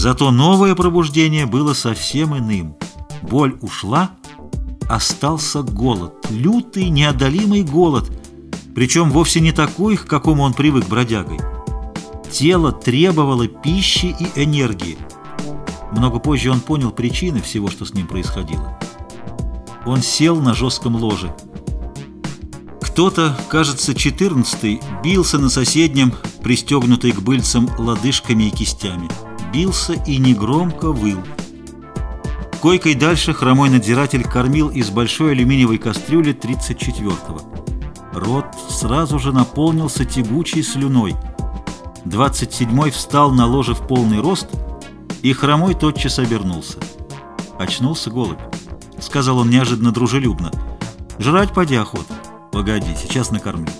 Зато новое пробуждение было совсем иным. Боль ушла, остался голод, лютый, неодолимый голод, причем вовсе не такой, к какому он привык бродягой. Тело требовало пищи и энергии. Много позже он понял причины всего, что с ним происходило. Он сел на жестком ложе. Кто-то, кажется, четырнадцатый, бился на соседнем, пристегнутый к быльцам лодыжками и кистями. Бился и негромко выл. Койкой дальше хромой надзиратель кормил из большой алюминиевой кастрюли 34-го. Рот сразу же наполнился тягучей слюной. 27-й встал на ложе в полный рост, и хромой тотчас обернулся. Очнулся голубь. Сказал он неожиданно дружелюбно. «Жрать поди охота». «Погоди, сейчас накормлю».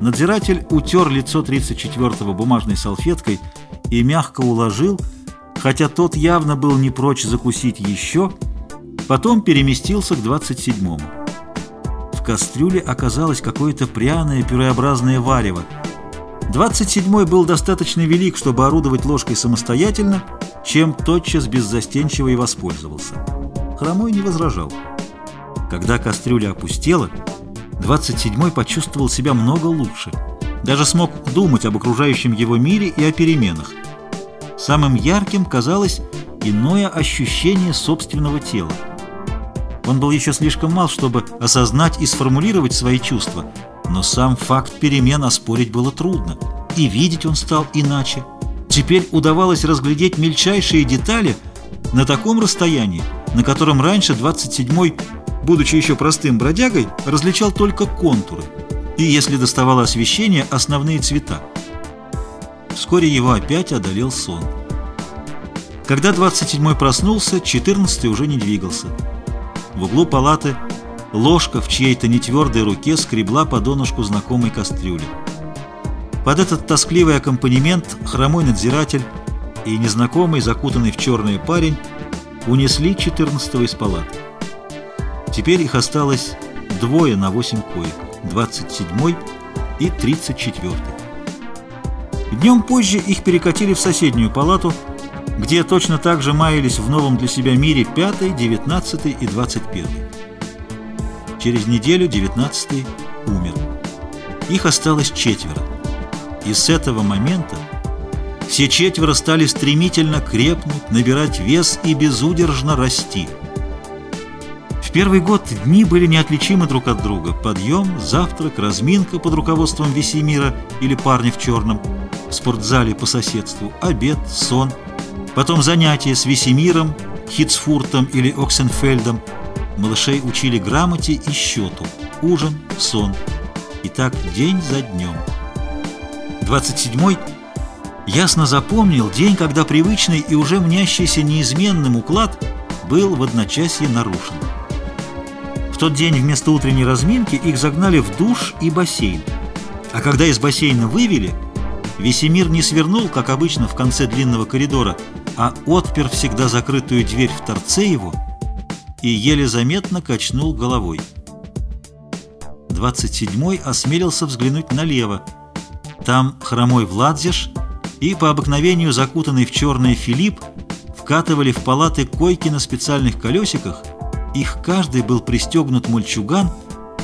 Надзиратель утер лицо 34-го бумажной салфеткой и мягко уложил, хотя тот явно был не прочь закусить еще, потом переместился к 27-му. В кастрюле оказалось какое-то пряное пюреобразное варево. 27-й был достаточно велик, чтобы орудовать ложкой самостоятельно, чем тотчас беззастенчиво и воспользовался. Хромой не возражал. Когда кастрюля опустела, 27-й почувствовал себя много лучше. Даже смог думать об окружающем его мире и о переменах. Самым ярким казалось иное ощущение собственного тела. Он был еще слишком мал, чтобы осознать и сформулировать свои чувства, но сам факт перемен оспорить было трудно. И видеть он стал иначе. Теперь удавалось разглядеть мельчайшие детали на таком расстоянии, на котором раньше 27-й, будучи еще простым бродягой, различал только контуры и, если доставало освещение, основные цвета. Вскоре его опять одолел сон. Когда 27-й проснулся, 14-й уже не двигался. В углу палаты ложка в чьей-то нетвердой руке скребла по донышку знакомой кастрюли. Под этот тоскливый аккомпанемент хромой надзиратель и незнакомый, закутанный в черный парень унесли 14-го из палаты. Теперь их осталось двое на 8 коек, 27-й и 34-й. Днем позже их перекатили в соседнюю палату, где точно так же маялись в новом для себя мире 5, 19 и 21. Через неделю 19 умер. Их осталось четверо. И с этого момента все четверо стали стремительно крепнуть, набирать вес и безудержно расти. Первый год дни были неотличимы друг от друга. Подъем, завтрак, разминка под руководством Весемира или парня в черном, в спортзале по соседству, обед, сон, потом занятия с Весемиром, Хитцфуртом или Оксенфельдом. Малышей учили грамоте и счету, ужин, сон. И так день за днем. 27-й ясно запомнил день, когда привычный и уже мнящийся неизменным уклад был в одночасье нарушен. Тот день вместо утренней разминки их загнали в душ и бассейн. А когда из бассейна вывели, Весемир не свернул, как обычно, в конце длинного коридора, а отпер всегда закрытую дверь в торце его и еле заметно качнул головой. 27-й осмелился взглянуть налево. Там хромой Владзиш и, по обыкновению закутанный в черный Филипп, вкатывали в палаты койки на специальных колесиках, их каждый был пристегнут мальчуган,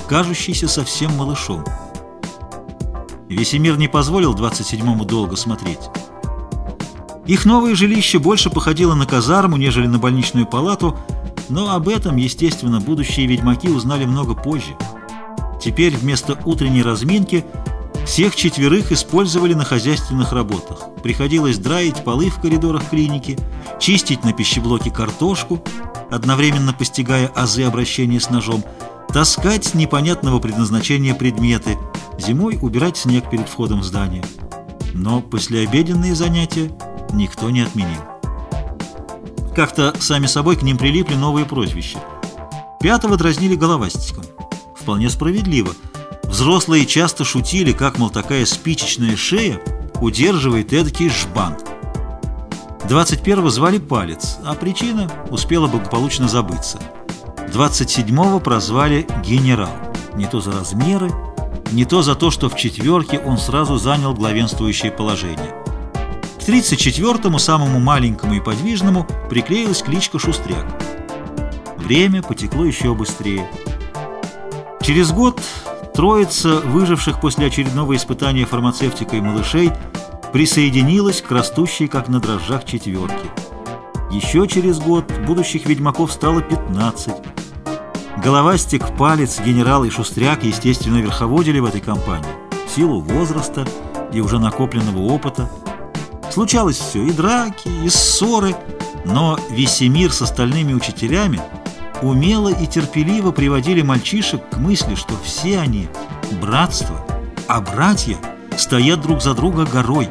кажущийся совсем малышом. Весемир не позволил 27-му долго смотреть. Их новое жилище больше походило на казарму, нежели на больничную палату, но об этом, естественно, будущие ведьмаки узнали много позже. Теперь вместо утренней разминки всех четверых использовали на хозяйственных работах. Приходилось драить полы в коридорах клиники, чистить на пищеблоке картошку, одновременно постигая азы обращения с ножом, таскать непонятного предназначения предметы, зимой убирать снег перед входом в здание. Но послеобеденные занятия никто не отменил. Как-то сами собой к ним прилипли новые прозвища. Пятого дразнили головастиком. Вполне справедливо. Взрослые часто шутили, как, мол, такая спичечная шея удерживает эдакий жбан. 21-го звали Палец, а причина успела благополучно забыться. 27-го прозвали Генерал. Не то за размеры, не то за то, что в четверке он сразу занял главенствующее положение. К 34-му, самому маленькому и подвижному, приклеилась кличка Шустряк. Время потекло еще быстрее. Через год троица выживших после очередного испытания фармацевтикой малышей присоединилась к растущей, как на дрожжах, четверке. Еще через год будущих ведьмаков стало 15. Головастик, Палец, Генерал и Шустряк, естественно, верховодили в этой компании в силу возраста и уже накопленного опыта. Случалось все, и драки, и ссоры, но Весемир с остальными учителями умело и терпеливо приводили мальчишек к мысли, что все они – братство, а братья стоят друг за друга горой.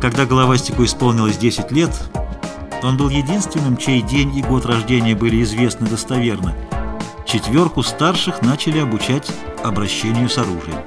Когда Головастику исполнилось 10 лет, он был единственным, чей день и год рождения были известны достоверно. Четверку старших начали обучать обращению с оружием.